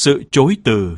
sự chối từ.